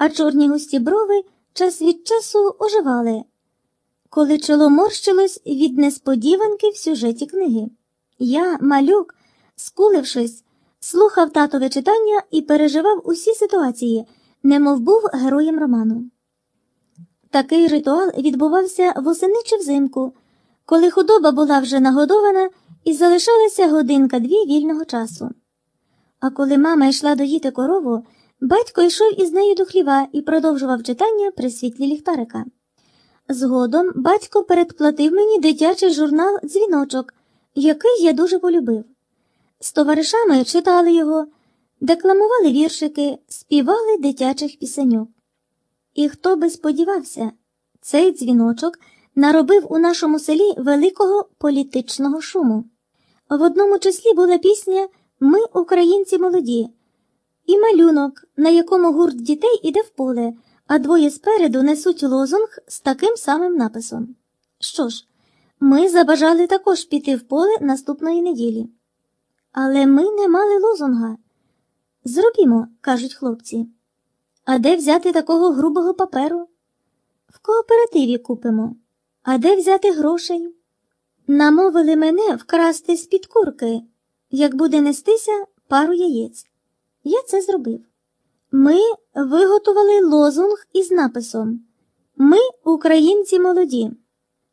а чорні густі брови час від часу оживали, коли чоло морщилось від несподіванки в сюжеті книги. Я, малюк, скулившись, слухав татове читання і переживав усі ситуації, немов був героєм роману. Такий ритуал відбувався восени чи взимку, коли худоба була вже нагодована і залишалася годинка-дві вільного часу. А коли мама йшла доїти корову, батько йшов із нею до хліва і продовжував читання при світлі ліхтарика. Згодом батько передплатив мені дитячий журнал Дзвіночок, який я дуже полюбив. З товаришами читали його, декламували віршики, співали дитячих пісеньок. І хто би сподівався, цей дзвіночок наробив у нашому селі великого політичного шуму. В одному числі була пісня Ми, українці молоді, і малюнок, на якому гурт дітей іде в поле, а двоє спереду несуть лозунг з таким самим написом. Що ж, ми забажали також піти в поле наступної неділі. Але ми не мали лозунга. Зробімо, кажуть хлопці. А де взяти такого грубого паперу? В кооперативі купимо. А де взяти грошей? Намовили мене вкрасти з-під курки, як буде нестися пару яєць. Я це зробив. Ми виготовили лозунг із написом Ми українці молоді,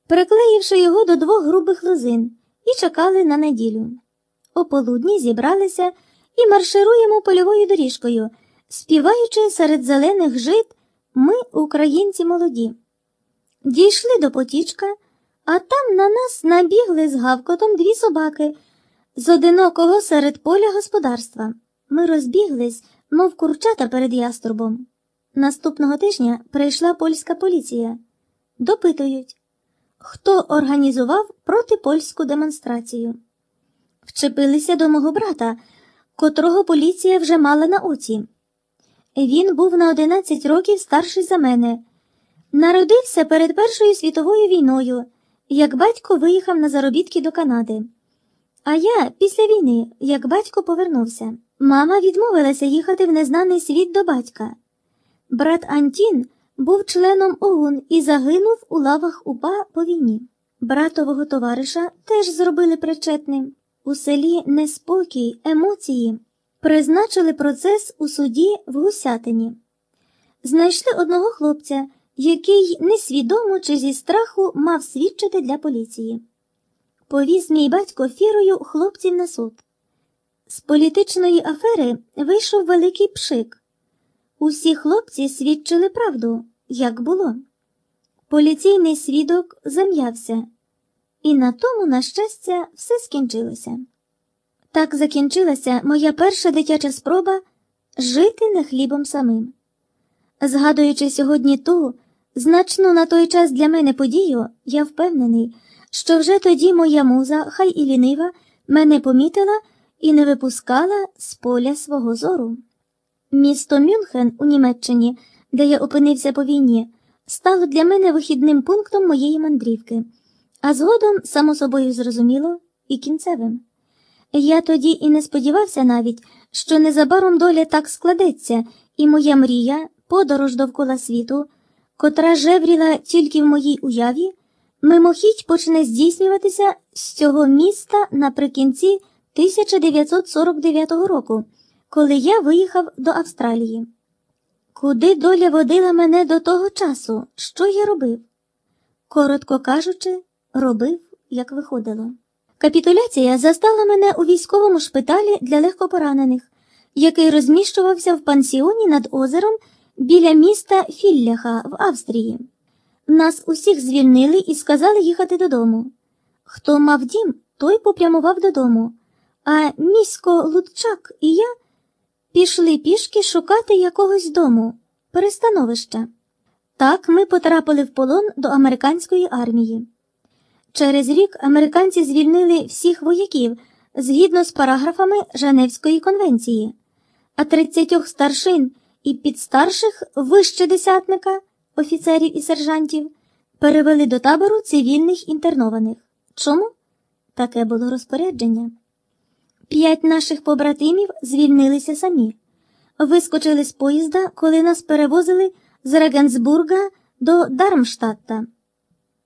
приклеївши його до двох грубих лозин, і чекали на неділю. О полудні зібралися і маршируємо польовою доріжкою, співаючи серед зелених жит Ми українці молоді. Дійшли до потічка, а там на нас набігли з гавкотом дві собаки з одинокого серед поля господарства. Ми розбіглись, мов курчата перед яструбом. Наступного тижня прийшла польська поліція. Допитують, хто організував протипольську демонстрацію. Вчепилися до мого брата, котрого поліція вже мала на оці. Він був на 11 років старший за мене. Народився перед Першою світовою війною, як батько виїхав на заробітки до Канади. А я після війни, як батько повернувся. Мама відмовилася їхати в незнаний світ до батька. Брат Антін був членом ОУН і загинув у лавах УПА по війні. Братового товариша теж зробили причетним. У селі неспокій, емоції. Призначили процес у суді в Гусятині. Знайшли одного хлопця, який несвідомо чи зі страху мав свідчити для поліції. Повіз мій батько фірою хлопців на суд. З політичної афери вийшов великий пшик. Усі хлопці свідчили правду, як було. Поліційний свідок зам'явся, і на тому, на щастя, все скінчилося. Так закінчилася моя перша дитяча спроба жити не хлібом самим. Згадуючи сьогодні ту, значну на той час для мене подію, я впевнений, що вже тоді моя муза, хай і лінива, мене помітила і не випускала з поля свого зору. Місто Мюнхен у Німеччині, де я опинився по війні, стало для мене вихідним пунктом моєї мандрівки, а згодом, само собою зрозуміло, і кінцевим. Я тоді і не сподівався навіть, що незабаром доля так складеться, і моя мрія, подорож довкола світу, котра жевріла тільки в моїй уяві, мимохідь почне здійснюватися з цього міста наприкінці 1949 року, коли я виїхав до Австралії. Куди доля водила мене до того часу, що я робив? Коротко кажучи, робив, як виходило. Капітуляція застала мене у військовому шпиталі для легкопоранених, який розміщувався в пансіоні над озером біля міста Філляха в Австрії. Нас усіх звільнили і сказали їхати додому. Хто мав дім, той попрямував додому, а місько Лутчак і я пішли пішки шукати якогось дому, перестановища. Так ми потрапили в полон до американської армії. Через рік американці звільнили всіх вояків згідно з параграфами Женевської конвенції, а 30 старшин і підстарших вище десятника, офіцерів і сержантів, перевели до табору цивільних інтернованих. Чому? Таке було розпорядження. П'ять наших побратимів звільнилися самі. Вискочили з поїзда, коли нас перевозили з Регенсбурга до Дармштадта.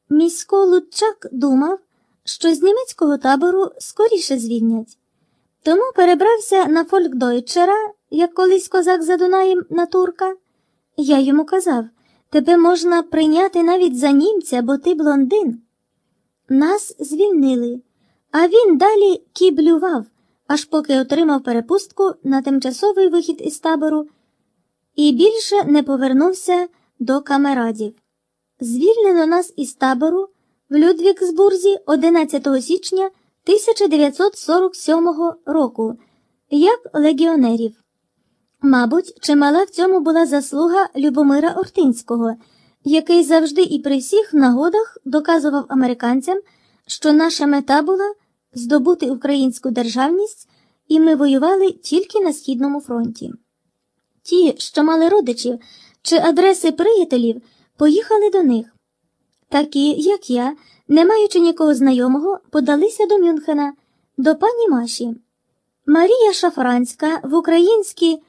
Місько Лучак думав, що з німецького табору скоріше звільнять. Тому перебрався на фолькдойчера, як колись козак за Дунаєм на турка. Я йому казав, тебе можна прийняти навіть за німця, бо ти блондин. Нас звільнили, а він далі кіблював, аж поки отримав перепустку на тимчасовий вихід із табору і більше не повернувся до камерадів. Звільнено нас із табору в Людвіксбурзі 11 січня 1947 року як легіонерів. Мабуть, чимала в цьому була заслуга Любомира Ортинського, який завжди і при всіх нагодах доказував американцям, що наша мета була здобути українську державність, і ми воювали тільки на Східному фронті. Ті, що мали родичів чи адреси приятелів, поїхали до них. Такі, як я, не маючи нікого знайомого, подалися до Мюнхена, до пані Маші. Марія Шафранська в українській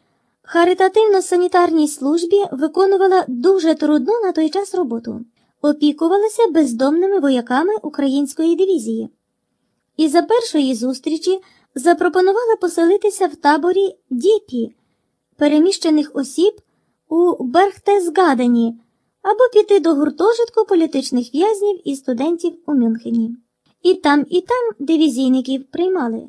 харитативно-санітарній службі виконувала дуже трудну на той час роботу, опікувалася бездомними вояками української дивізії. І за першої зустрічі запропонувала поселитися в таборі Діпі, переміщених осіб у Берхтесгадені або піти до гуртожитку політичних в'язнів і студентів у Мюнхені. І там, і там дивізійників приймали.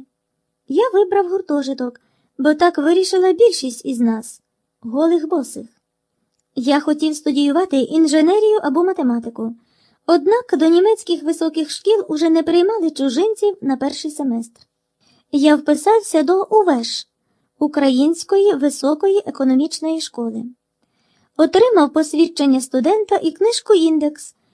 Я вибрав гуртожиток, бо так вирішила більшість із нас голих босих. Я хотів студіювати інженерію або математику, однак до німецьких високих шкіл уже не приймали чужинців на перший семестр. Я вписався до УВЕШ Української високої економічної школи, отримав посвідчення студента і книжку індекс